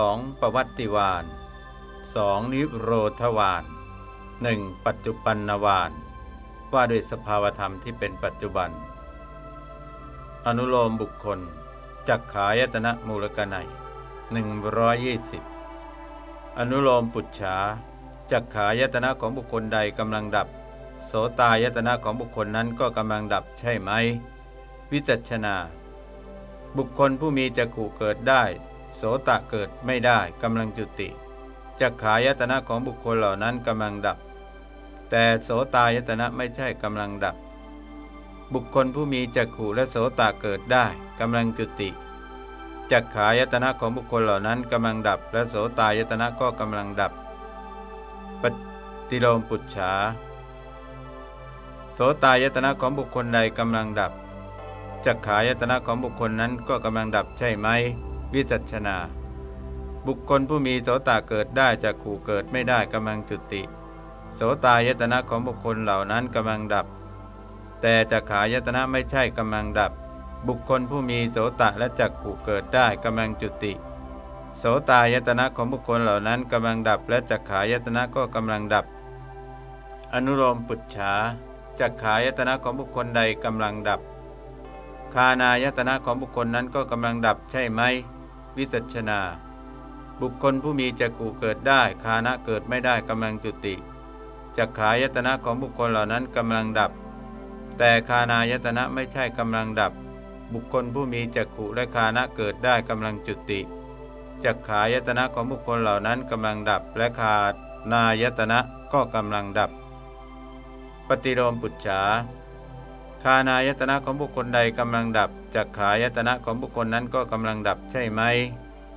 2. ปวัตติวาน 2. นิโรธวาน 1. ปัจจุปันนวาน ว่าด้วยสภาวธรรมที่เป็นปัจจุบัน อนุโลมบุคคลจักขายตนะมูลกนัย120 อนุโลมปุจฉาจักขายตนะของบุคคลใดกำลังดับ โสตายตนะของบุคคลนั้นก็กำลังดับใช่ไหม วิจัชนา บุคคลผู้มีจักขู่เกิดได้ โสตะเกิดไม่ได้กำลังจุติจักขายตนะของบุคคลเหล่านั้นกำลังดับ แต่โสตายตนะไม่ใช่กำลังดับ บุคคลผู้มีจักขู่และโสตะเกิดได้กำลังจุติจักขายตนะของบุคคลเหล่านั้นกำลังดับ และโสตายตนะก็กำลังดับ ปฏิโลมปุจฉาโสตายตนะของบุคคลใดกำลังดับจักขายตนะของบุคคลนั้นก็กำลังดับใช่ไหม วิจัชนา บุคคลผู้มีโสตาเกิดได้จากขู่เกิดไม่ได้กำลังจุติ โสตายตนะของบุคคลเหล่านั้นกำลังดับ แต่จักขายตนะไม่ใช่กำลังดับ บุคคลผู้มีโสตะและจักขู่เกิดได้กำลังจุติ โสตายตนะของบุคคลเหล่านั้นกำลังดับ และจักขายตนะก็กำลังดับ อนุโลมปุจฉาจักขายตนะของบุคคลใดกำลังดับคานายตนะของบุคคลนั้นก็กำลังดับใช่ไหม วิจัชนา บุคคลผู้มีจักขู่เกิดได้คานะเกิดไม่ได้กำลังจุติจักขายตนะของบุคคลเหล่านั้นกำลังดับ แต่คานายตนะไม่ใช่กำลังดับ บุคคลผู้มีจักขุและคานะเกิดได้กำลังจุติจักขายตนะของบุคคลเหล่านั้นกำลังดับและคานายตนะก็กำลังดับ ปฏิโลมปุจฉา คานายตนะของบุคคลใดกำลังดับจักขายตนะของบุคคลนั้นก็กำลังดับใช่ไหม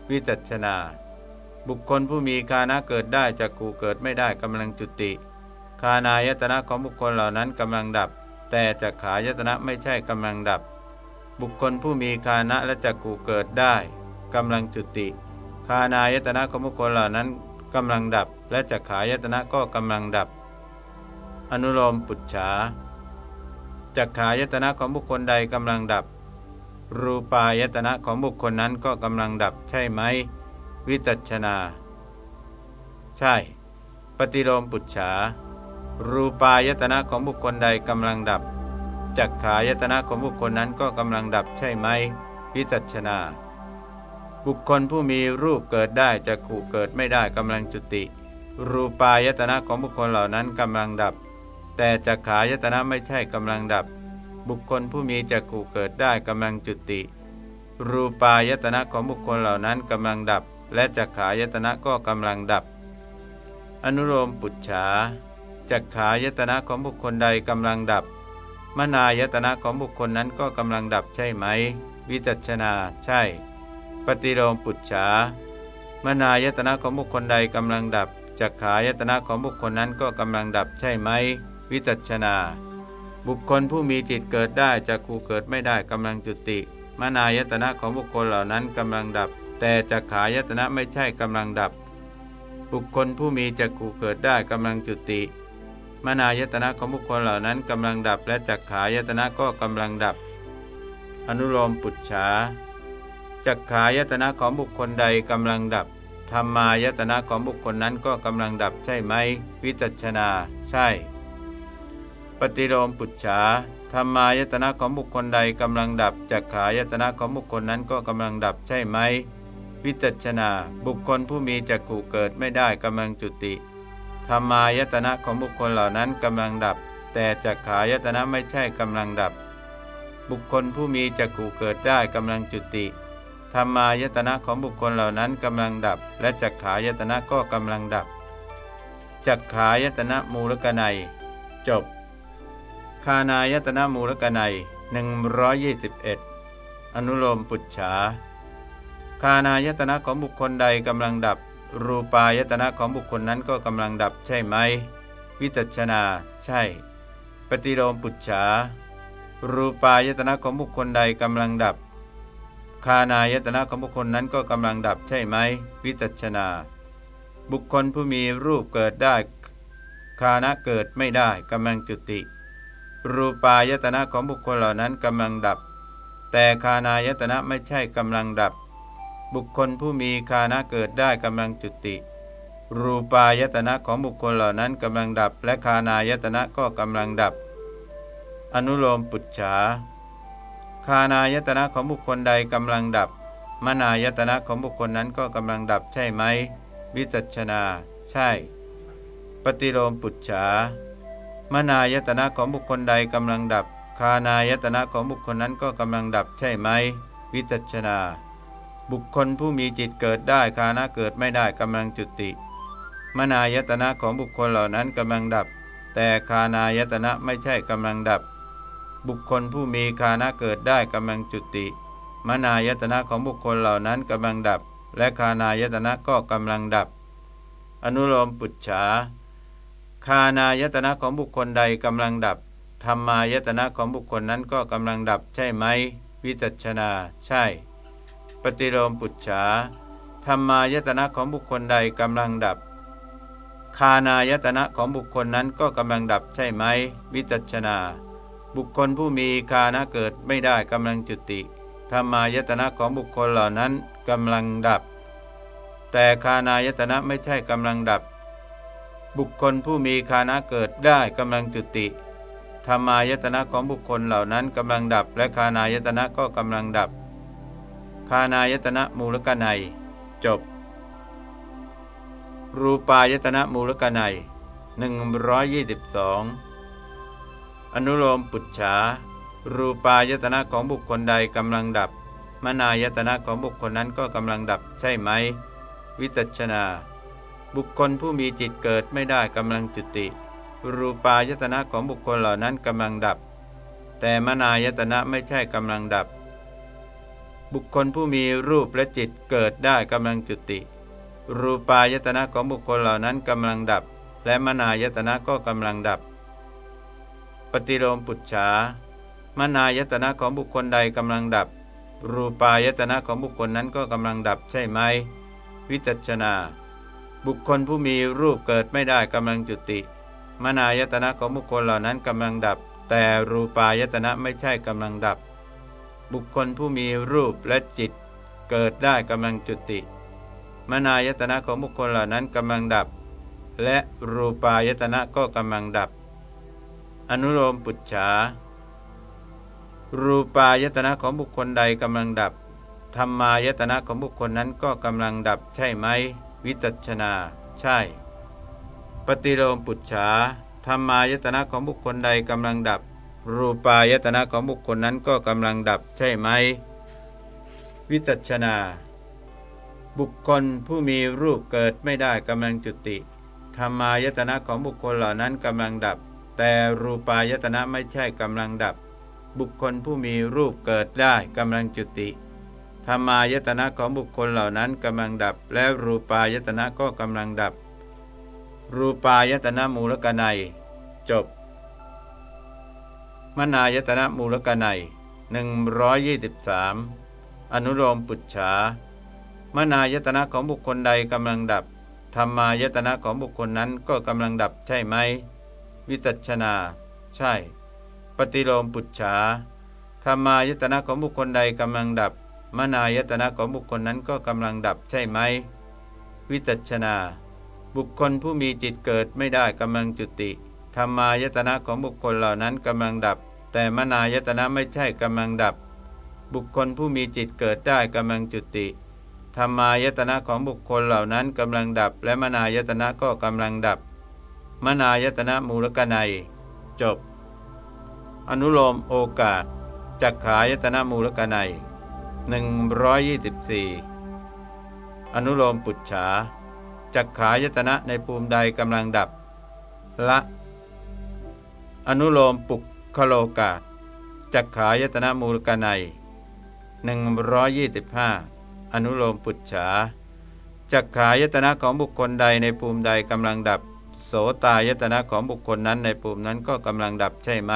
วิจัชนา บุคคลผู้มีคานะเกิดได้จักขูเกิดไม่ได้กำลังจุติ คานายตนะของบุคคลเหล่านั้นกำลังดับ แต่จักขายตนะไม่ใช่กำลังดับ บุคคลผู้มีคานะและจักกูเกิดได้กำลังจุติ คานายตนะของบุคคลเหล่านั้นกำลังดับ และจักขายตนะก็กำลังดับ อนุโลมปุจฉา จักขายตนะของบุคคลใดกำลังดับ รูปายตนะของบุคคลนั้นก็กำลังดับใช่ไหม วิจัชนา ใช่ ปฏิโลมปุจฉา รูปายตนะของบุคคลใดกำลังดับ จักขายตนะของบุคคลนั้นก็กำลังดับใช่ไหมพิจัชนา บุคคลผู้มีรูปเกิดได้จะขู่เกิดไม่ได้กำลังจุติ รูปายตนะของบุคคลเหล่านั้นกำลังดับ แต่จักขายตนะไม่ใช่กำลังดับ บุคคลผู้มีจักขู่เกิดได้กำลังจุติ รูปายตนะของบุคคลเหล่านั้นกำลังดับ และจักขายตนะก็กำลังดับ อนุโลมปุจฉาจักขายตนะของบุคคลใดกำลังดับ มนายตนะของบุคคลนั้นก็กำลังดับใช่ไหม วิจัชนาใช่ ปฏิโลมปุจฉามนายตนะของบุคคลใดกำลังดับจักขายตนะของบุคคลนั้นก็กำลังดับใช่ไหม วิจัชนา บุคคลผู้มีจิตเกิดได้จักคูเกิดไม่ได้กำลังจุติ มนายตนะของบุคคลเหล่านั้นกำลังดับ แต่จักขายตนะไม่ใช่กำลังดับ บุคคลผู้มีจักคูเกิดได้กำลังจุติ มนายตนะของบุคคลเหล่านั้นกำลังดับ และจักขายตนะก็กำลังดับ อนุโลมปุจฉาจักขายตนะของบุคคลใดกำลังดับธรรมายตนะของบุคคลนั้นก็กำลังดับใช่ไหม วิจัชนา ใช่ ปฏิโลมปุจฉาธรรมายตนะของบุคคลใดกำลังดับจักขายตนะของบุคคลนั้นก็กำลังดับใช่ไหม วิจัชนา บุคคลผู้มีจักขู่เกิดไม่ได้กำลังจุติธรรมายตนะของบุคคลเหล่านั้นกำลังดับ แต่จักขายตนะไม่ใช่กำลังดับ บุคคลผู้มีจักขู่เกิดได้กำลังจุติธรรมายตนะของบุคคลเหล่านั้นกำลังดับ และจักขายตนะก็กำลังดับจักขายตนะมูลกนัย จบ คานายตนะมูลกนัย121 อนุโลมปุจฉาคานายตนะของบุคคลใดกำลังดับ รูปายตนะของบุคคลนั้นก็กำลังดับใช่ไหม วิจัชนา ใช่ ปฏิโลมปุจฉา รูปายตนะของบุคคลใดกำลังดับ คานายตนะของบุคคลนั้นก็กำลังดับใช่ไหม วิจัชนา บุคคลผู้มีรูปเกิดได้ คานะเกิดไม่ได้กำลังจุติ รูปายตนะของบุคคลเหล่านั้นกำลังดับ แต่คานายตนะไม่ใช่กำลังดับ บุคคลผู้มีคานะเกิดได้กำลังจุติ รูปายตนะของบุคคลเหล่านั้นกำลังดับ และคานายตนะก็กำลังดับ อนุโลมปุจฉาคานายตนะของบุคคลใดกำลังดับ มนายตนะของบุคคลนั้นก็กำลังดับใช่ไหม วิจัชนา ใช่ ปฏิโลมปุจฉา มนายตนะของบุคคลใดกำลังดับ คานายตนะของบุคคลนั้นก็กำลังดับใช่ไหม วิจัชนา บุคคลผู้มีจิตเกิดได้คานะเกิดไม่ได้กำลังจุติ มนายตนะของบุคคลเหล่านั้นกำลังดับ แต่คานายตนะไม่ใช่กำลังดับ บุคคลผู้มีคานะเกิดได้กำลังจุติ มนายตนะของบุคคลเหล่านั้นกำลังดับ และคานายตนะก็กำลังดับ อนุโลมปุจฉา คานายตนะของบุคคลใดกำลังดับธรรมายตนะของบุคคลนั้นก็กำลังดับใช่ไหม วิจัชนา ใช่ ปฏิโลมปุจฉาธรรมายตนะของบุคคลใดกำลังดับ คานายตนะของบุคคลนั้นก็กำลังดับใช่ไหม วิจัชนา บุคคลผู้มีคานะเกิดไม่ได้กำลังจุติธรรมายตนะของบุคคลเหล่านั้นกำลังดับ แต่คานายตนะไม่ใช่กำลังดับ บุคคลผู้มีคานะเกิดได้กำลังจุติธรรมายตนะของบุคคลเหล่านั้นกำลังดับ และคานายตนะก็กำลังดับ คานายตนะมูลกนัย จบ รูปายตนะมูลกนัย122 อนุโลมปุจฉา รูปายตนะของบุคคลใดกำลังดับ มนายตนะของบุคคลนั้นก็กำลังดับใช่ไหม วิจัชนา บุคคลผู้มีจิตเกิดไม่ได้กำลังจุติ รูปายตนะของบุคคลเหล่านั้นกำลังดับ แต่มนายตนะไม่ใช่กำลังดับ บุคคลผู้มีรูปและจิตเกิดได้กำลังจุติ รูปายตนะของบุคคลเหล่านั้นกำลังดับ และมนายตนะก็กำลังดับ ปฏิโลมปุจฉามนายตนะของบุคคลใดกำลังดับ รูปายตนะของบุคคลนั้นก็กำลังดับใช่ไหม วิจัชนา บุคคลผู้มีรูปเกิดไม่ได้กำลังจุติ มนายตนะของบุคคลเหล่านั้นกำลังดับ แต่รูปายตนะไม่ใช่กำลังดับ บุคคลผู้มีรูปและจิต เกิดได้กำลังจุติ มนายตนะของบุคคลเหล่านั้นกำลังดับ และรูปายตนะก็กำลังดับ อนุโลมปุจฉารูปายตนะของบุคคลใดกำลังดับธรรมายตนะของบุคคลนั้นก็กำลังดับใช่ไหม วิตัชนา ใช่ ปฏิโลมปุจฉาธรรมายตนะของบุคคลใดกำลังดับ รูปายตนะของบุคคลนั้นก็กำลังดับใช่ไหม วิตัชนา บุคคลผู้มีรูปเกิดไม่ได้กำลังจุติธรรมายตนะของบุคคลเหล่านั้นกำลังดับ แต่รูปายตนะไม่ใช่กำลังดับ บุคคลผู้มีรูปเกิดได้กำลังจุติ ธรรมายตนะของบุคคลเหล่านั้นกำลังดับ และรูปายตนะก็กำลังดับ รูปายตนะมูลกนัย จบ มนายตนะมูลกนัย123 อนุโลมปุจฉามนายตนะของบุคคลใดกำลังดับธรรมายตนะของบุคคลนั้นก็กำลังดับใช่ไหม วิตัชนา ใช่ ปฏิโลมปุจฉาธรรมายตนะของบุคคลใดกำลังดับ มนายตนะของบุคคลนั้นก็กำลังดับใช่ไหม วิตัชนา บุคคลผู้มีจิตเกิดไม่ได้กำลังจุติธรรมายตนะของบุคคลเหล่านั้นกำลังดับ แต่มนายตนะไม่ใช่กำลังดับ บุคคลผู้มีจิตเกิดได้กำลังจุติธรรมายตนะของบุคคลเหล่านั้นกำลังดับ และมนายตนะก็กำลังดับ มนายตนะมูลกนัย จบ อนุโลมโอกาสจักขายตนะมูลกนัย 124 อนุโลมปุจฉาจักขายตนะในภูมิใดกำลังดับ ละ อนุโลมปุกคโลกาจักขายตนะมูลกนัย125 อนุโลมปุจฉาจักขายตนะของบุคคลใดในภูมิใดกำลังดับ โสตายตนะของบุคคลนั้นในภูมินั้นก็กำลังดับใช่ไหม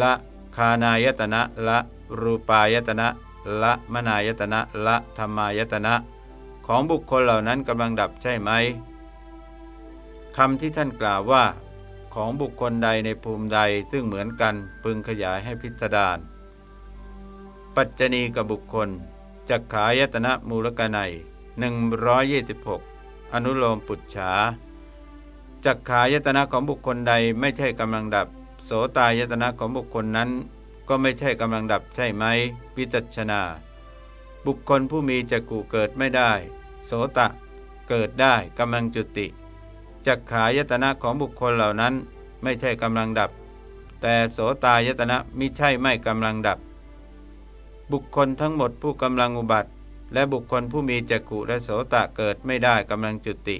ละคานายตนะละ รูปายตนะละมนายตนะละธรรมายตนะ ของบุคคลเหล่านั้นกำลังดับใช่ไหมคำที่ท่านกล่าวว่า ของบุคคลใดในภูมิใดซึ่งเหมือนกันพึงขยายให้พิสดารปัจจณีกับบุคคลจักขายตนะมูลกนัย126 อนุโลมปุจฉาจักขายตนะของบุคคลใดไม่ใช่กำลังดับ โสตายตนะของบุคคลนั้น ก็ไม่ใช่กำลังดับใช่ไหมวิจัชนา บุคคลผู้มีจักกูเกิดไม่ได้ โสตะ เกิดได้กำลังจุติจักขายตนะของบุคคลเหล่านั้น ไม่ใช่กำลังดับ แต่โสตายตนะมิใช่ไม่กำลังดับ บุคคลทั้งหมดผู้กำลังอุบัติ และบุคคลผู้มีจักขุและโสตะเกิดไม่ได้กำลังจุติ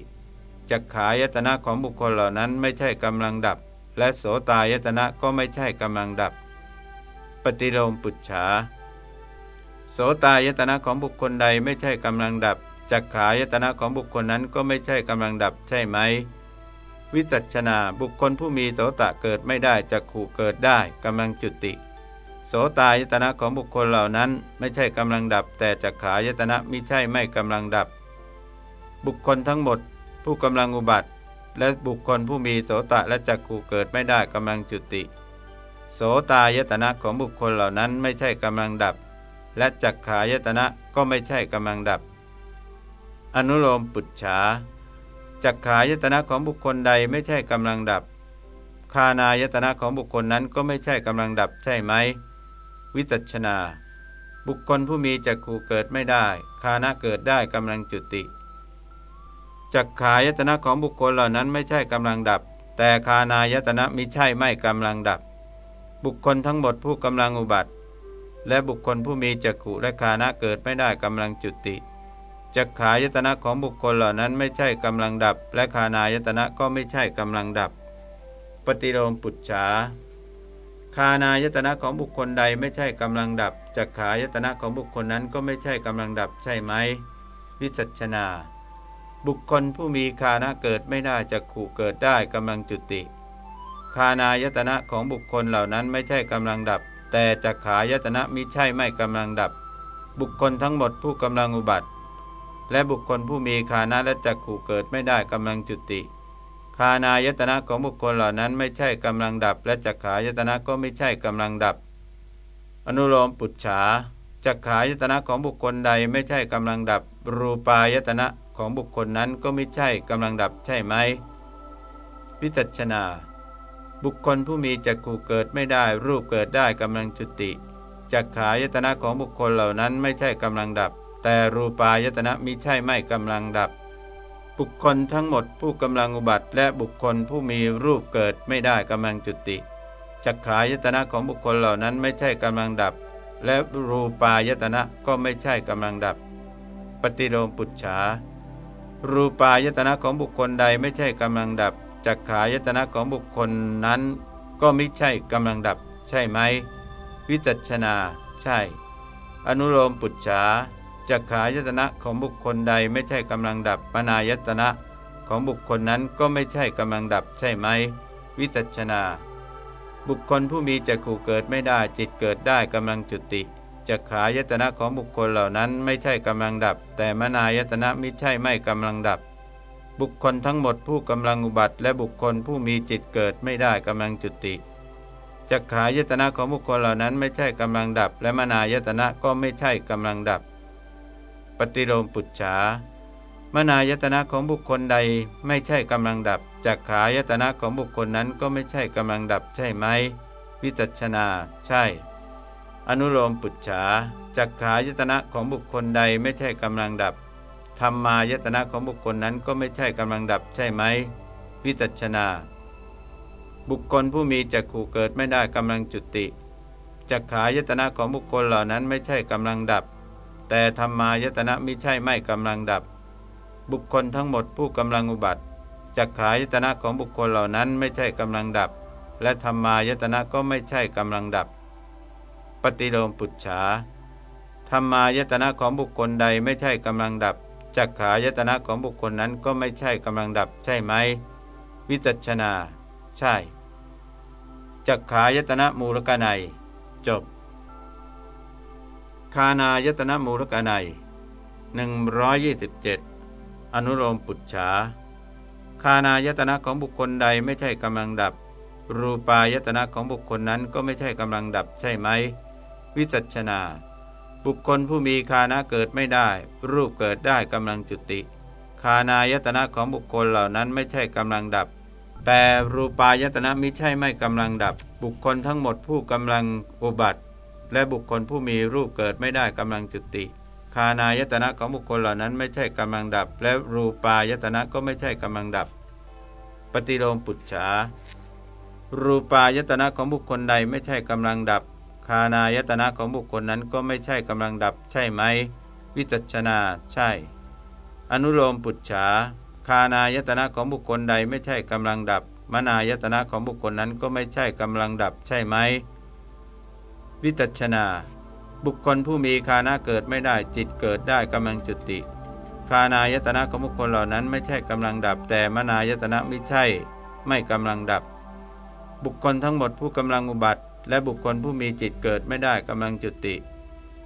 จักขายตนะของบุคคลเหล่านั้นไม่ใช่กำลังดับ และโสตายตนะก็ไม่ใช่กำลังดับ ปฏิโลมปุจฉา โสตายตนะของบุคคลใดไม่ใช่กำลังดับจักขายตนะของบุคคลนั้นก็ไม่ใช่กำลังดับใช่ไหม วิจัชนาบุคคลผู้มีโสตะเกิดไม่ได้จักขู่เกิดได้กำลังจุติ โสตายตนะของบุคคลเหล่านั้นไม่ใช่กำลังดับ แต่จักขายตนะมิใช่ไม่กำลังดับ บุคคลทั้งหมด ผู้กำลังอุบัติ และบุคคลผู้มีโสตะและจักขู่เกิดไม่ได้กำลังจุติ โสตายตนะของบุคคลเหล่านั้นไม่ใช่กำลังดับ และจักขายตนะก็ไม่ใช่กำลังดับ อนุโลมปุจฉาจักขายตนะของบุคคลใดไม่ใช่กำลังดับ คานายตนะของบุคคลนั้นก็ไม่ใช่กำลังดับใช่ไหม วิจัชนา บุคคลผู้มีจักขู่เกิดไม่ได้ คานะเกิดได้กำลังจุติ จักขายตนะของบุคคลเหล่านั้นไม่ใช่กำลังดับ แต่คานายตนะมิใช่ไม่กำลังดับ บุคคลทั้งหมดผู้กำลังอุบัติ และบุคคลผู้มีจักขุและคานะเกิดไม่ได้กำลังจุติจักขายตนะของบุคคลเหล่านั้นไม่ใช่กำลังดับ และคานายตนะก็ไม่ใช่กำลังดับ ปฏิโลมปุจฉาคานายตนะของบุคคลใดไม่ใช่กำลังดับจักขายตนะของบุคคลนั้นก็ไม่ใช่กำลังดับใช่ไหม วิสัชนา บุคคลผู้มีคานะเกิดไม่ได้จักขู่เกิดได้กำลังจุติ คานายตนะของบุคคลเหล่านั้นไม่ใช่กำลังดับ แต่จักขายตนะมิใช่ไม่กำลังดับ บุคคลทั้งหมดผู้กำลังอุบัติ และบุคคลผู้มีคานะและจักขู่เกิดไม่ได้กำลังจุติ คานายตนะของบุคคลเหล่านั้นไม่ใช่กำลังดับ และจักขายตนะก็ไม่ใช่กำลังดับ อนุโลมปุจฉาจักขายตนะของบุคคลใดไม่ใช่กำลังดับ รูปายตนะของบุคคลนั้นก็ไม่ใช่กำลังดับใช่ไหมวิจัชนา บุคคลผู้มีจักขู่เกิดไม่ได้ รูปเกิดได้กำลังจุติจักขายตนะของบุคคลเหล่านั้นไม่ใช่กำลังดับ แต่รูปายตนะมิใช่ไม่กำลังดับ บุคคลทั้งหมดผู้กำลังอุบัติ และบุคคลผู้มีรูปเกิดไม่ได้กำลังจุติจักขายตนะของบุคคลเหล่านั้นไม่ใช่กำลังดับ และรูปายตนะก็ไม่ใช่กำลังดับ ปฏิโลมปุจฉารูปายตนะของบุคคลใดไม่ใช่กำลังดับ จักขายตนะของบุคคลนั้น ก็ไม่ใช่กำลังดับ ใช่ไหม วิจัชนา ใช่ อนุโลมปุจฉาจักขายตนะของบุคคลใดไม่ใช่กำลังดับปนายตนะของบุคคลนั้นก็ไม่ใช่กำลังดับใช่ไหม วิจัชนา บุคคลผู้มีจักขู่เกิดไม่ได้จิตเกิดได้กำลังจุติจักขายตนะของบุคคลเหล่านั้นไม่ใช่กำลังดับ แต่มนายตนะไม่ใช่ไม่กำลังดับ บุคคลทั้งหมดผู้กำลังอุบัติ และบุคคลผู้มีจิตเกิดไม่ได้กำลังจุติจักขายตนะของบุคคลเหล่านั้นไม่ใช่กำลังดับ และมนายตนะก็ไม่ใช่กำลังดับ ปฏิโลมปุจฉามนายตนะของบุคคลใดไม่ใช่กำลังดับจักขายตนะของบุคคลนั้นก็ไม่ใช่กำลังดับใช่ไหม วิจัชนา ใช่ อนุโลมปุจฉาจักขายตนะของบุคคลใดไม่ใช่กำลังดับ ธรรมายตนะของบุคคลนั้นก็ไม่ใช่กำลังดับใช่ไหม วิจัชนา บุคคลผู้มีจักขู่เกิดไม่ได้กำลังจุติจักขายตนะของบุคคลเหล่านั้นไม่ใช่กำลังดับ แต่ธรรมายตนะมิใช่ไม่กำลังดับ บุคคลทั้งหมดผู้กำลังอุบัติจักขายตนะของบุคคลเหล่านั้นไม่ใช่กำลังดับ และธรรมายตนะก็ไม่ใช่กำลังดับ ปฏิโลมปุจฉาธรรมายตนะของบุคคลใดไม่ใช่กำลังดับ จักขายตนะของบุคคลนั้นก็ไม่ใช่กำลังดับใช่ไหม วิจัชนา ใช่ จักขายตนะมูลกนัย จบ คานายตนะมูลกนัย127 อนุโลมปุจฉาคานายตนะของบุคคลใดไม่ใช่กำลังดับ รูปายตนะของบุคคลนั้นก็ไม่ใช่กำลังดับใช่ไหม วิจัชนา บุคคลผู้มีคานะเกิดไม่ได้ รูปเกิดได้กำลังจุติ คานายตนะของบุคคลเหล่านั้นไม่ใช่กำลังดับ แต่รูปายตนะมิใช่ไม่กำลังดับ บุคคลทั้งหมดผู้กำลังอุบัติ และบุคคลผู้มีรูปเกิดไม่ได้กำลังจุติ คานายตนะของบุคคลเหล่านั้นไม่ใช่กำลังดับ และรูปายตนะก็ไม่ใช่กำลังดับ ปฏิโลมปุจฉารูปายตนะของบุคคลใดไม่ใช่กำลังดับ คานายตนะของบุคคลนั้นก็ไม่ใช่กำลังดับใช่ไหม วิจัชนาใช่ อนุโลมปุจฉาคานายตนะของบุคคลใดไม่ใช่กำลังดับ มนายตนะของบุคคลนั้นก็ไม่ใช่กำลังดับใช่ไหม วิจัชนา บุคคลผู้มีคานะเกิดไม่ได้จิตเกิดได้กำลังจุติคานายตนะของบุคคลเหล่านั้นไม่ใช่กำลังดับ แต่มนายตนะไม่ใช่ ไม่กำลังดับ บุคคลทั้งหมดผู้กำลังอุบัติ และบุคคลผู้มีจิตเกิดไม่ได้กำลังจุติ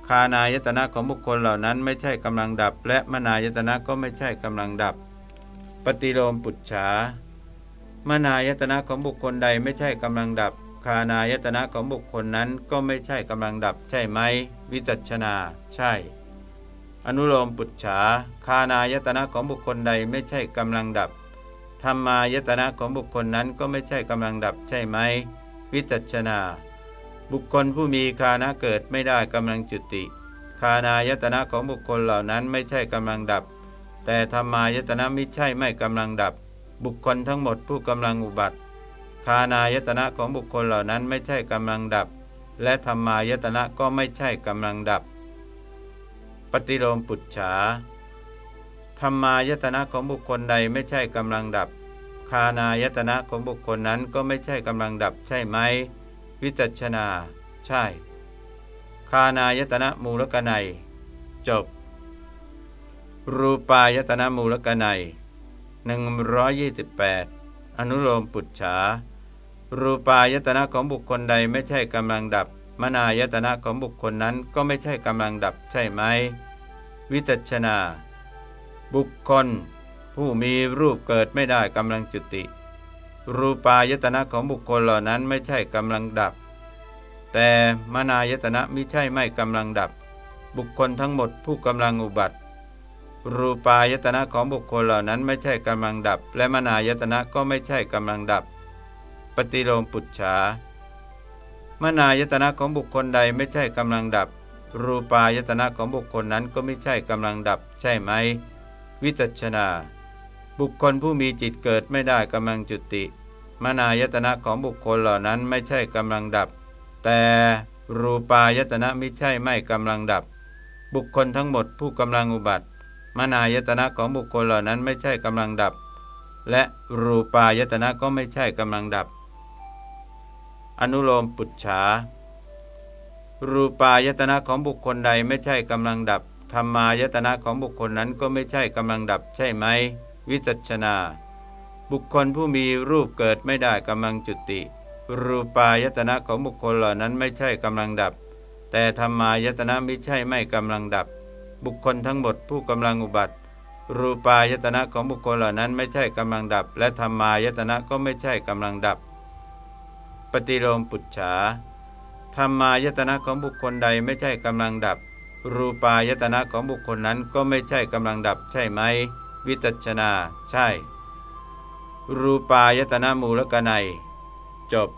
คานายตนะของบุคคลเหล่านั้นไม่ใช่กำลังดับ และมนายตนะก็ไม่ใช่กำลังดับ ปฏิโลมปุจฉามนายตนะของบุคคลใดไม่ใช่กำลังดับ คานายตนะของบุคคลนั้นก็ไม่ใช่กำลังดับ ใช่ไหม วิจัชนา ใช่ อนุโลมปุจฉาคานายตนะของบุคคลใดไม่ใช่กำลังดับธรรมายตนะของบุคคลนั้นก็ไม่ใช่กำลังดับใช่ไหม วิจัชนา บุคคลผู้มีคานะเกิดไม่ได้กำลังจุติ คานายตนะของบุคคลเหล่านั้นไม่ใช่กำลังดับ แต่ธรรมายตนะไม่ใช่ไม่กำลังดับ บุคคลทั้งหมดผู้กำลังอุบัติคานายตนะของบุคคลเหล่านั้นไม่ใช่กำลังดับ และธรรมายตนะก็ไม่ใช่กำลังดับ ปฏิโลมปุจฉาธรรมายตนะของบุคคลใดไม่ใช่กำลังดับ คานายตนะของบุคคลนั้นก็ไม่ใช่กำลังดับใช่ไหม วิจัชนา ใช่ คานายตนะมูลกนัย จบ รูปายตนะมูลกนัย128 อนุโลมปุจฉา รูปายตนะของบุคคลใดไม่ใช่กำลังดับ มนายตนะของบุคคลนั้นก็ไม่ใช่กำลังดับใช่ไหม วิจัชนา บุคคล ผู้มีรูปเกิดไม่ได้กำลังจุติ รูปายตนะของบุคคลเหล่านั้นไม่ใช่กำลังดับ แต่มนายตนะมิใช่ไม่กำลังดับ บุคคลทั้งหมดผู้กำลังอุบัติ รูปายตนะของบุคคลเหล่านั้นไม่ใช่กำลังดับ และมนายตนะก็ไม่ใช่กำลังดับ ปฏิโลมปุจฉามนายตนะของบุคคลใดไม่ใช่กำลังดับ รูปายตนะของบุคคลนั้นก็ไม่ใช่กำลังดับ ใช่ไหม วิจัชนา บุคคลผู้มีจิตเกิดไม่ได้กำลังจุติ มนายตนะของบุคคลเหล่านั้นไม่ใช่กำลังดับ แต่รูปายตนะไม่ใช่ไม่กำลังดับ บุคคลทั้งหมดผู้กำลังอุบัติ มนายตนะของบุคคลเหล่านั้นไม่ใช่กำลังดับ และรูปายตนะก็ไม่ใช่กำลังดับ อนุโลมปุจฉา รูปายตนะของบุคคลใดไม่ใช่กำลังดับธรรมายตนะของบุคคลนั้นก็ไม่ใช่กำลังดับใช่ไหม วิจัชนา บุคคลผู้มีรูปเกิดไม่ได้กำลังจุติ รูปายตนะของบุคคลเหล่านั้นไม่ใช่กำลังดับ แต่ธรรมายตนะไม่ใช่ไม่กำลังดับ บุคคลทั้งหมดผู้กำลังอุบัติ รูปายตนะของบุคคลเหล่านั้นไม่ใช่กำลังดับ และธรรมายตนะก็ไม่ใช่กำลังดับ ปฏิโลมปุจฉาธรรมายตนะของบุคคลใดไม่ใช่กำลังดับ รูปายตนะของบุคคลนั้นก็ไม่ใช่กำลังดับใช่ไหม วิตัชนา ใช่ รูปายตนะมูลกนัย จบ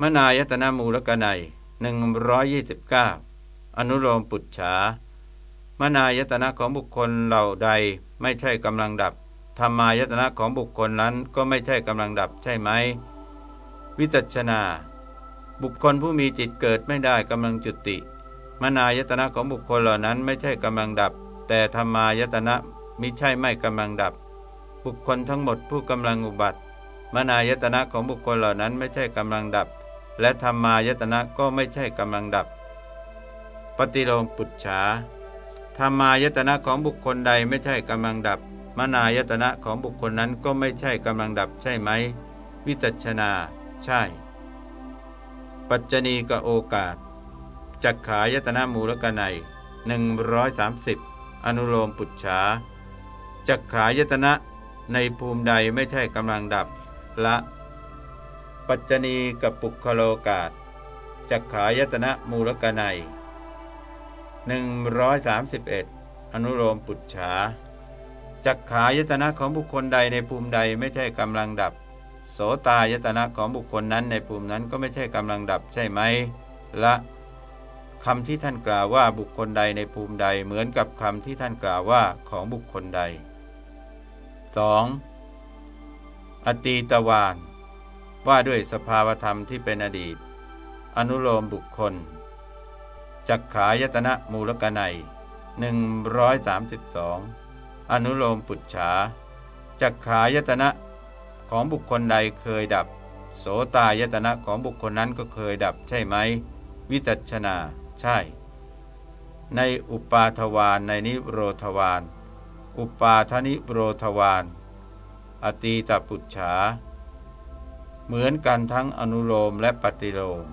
มนายตนะมูลกนัย129 อนุโลมปุจฉามนายตนะของบุคคลเหล่าใดไม่ใช่กำลังดับธรรมายตนะของบุคคลนั้นก็ไม่ใช่กำลังดับใช่ไหม วิตัชนา บุคคลผู้มีจิตเกิดไม่ได้กำลังจุติ มนายตนะของบุคคลเหล่านั้นไม่ใช่กำลังดับ แต่ธรรมายตนะมิใช่ไม่กำลังดับ บุคคลทั้งหมดผู้กำลังอุบัติ มนายตนะของบุคคลเหล่านั้นไม่ใช่กำลังดับ และธรรมายตนะก็ไม่ใช่กำลังดับ ปฏิโลมปุจฉาธรรมายตนะของบุคคลใดไม่ใช่กำลังดับ มนายตนะของบุคคลนั้นก็ไม่ใช่กำลังดับใช่ไหม วิตัชนา ใช่ ปัจจณีกโอกาสจักขายตนะมูลกนัย130 อนุโลมปุจฉาจักขายตนะในภูมิใดไม่ใช่กำลังดับละ ปัจจณีกับปุคโลกาสจักขายตนะมูลกนัย131 อนุโลมปุจฉาจักขายตนะของบุคคลใดในภูมิใดไม่ใช่กำลังดับ โสตายตนะของบุคคลนั้นในภูมินั้นก็ไม่ใช่กำลังดับใช่ไหมละ คำที่ท่านกล่าวว่าบุคคลใดในภูมิใดเหมือนกับคำที่ท่านกล่าวว่าของบุคคลใด 2. อตีตวานว่าด้วยสภาวธรรมที่เป็นอดีต อนุโลมบุคคล จักขายตนะมูลกนัย132 อนุโลมปุจฉาจักขายตนะของบุคคลใดเคยดับ โสตายตนะของบุคคลนั้นก็เคยดับใช่ไหม วิจัชนา ใช่ ในอุปาทวานในนิโรธวานอุปาทนิโรธวานอตีตปุจฉา เหมือนกันทั้งอนุโลมและปฏิโลม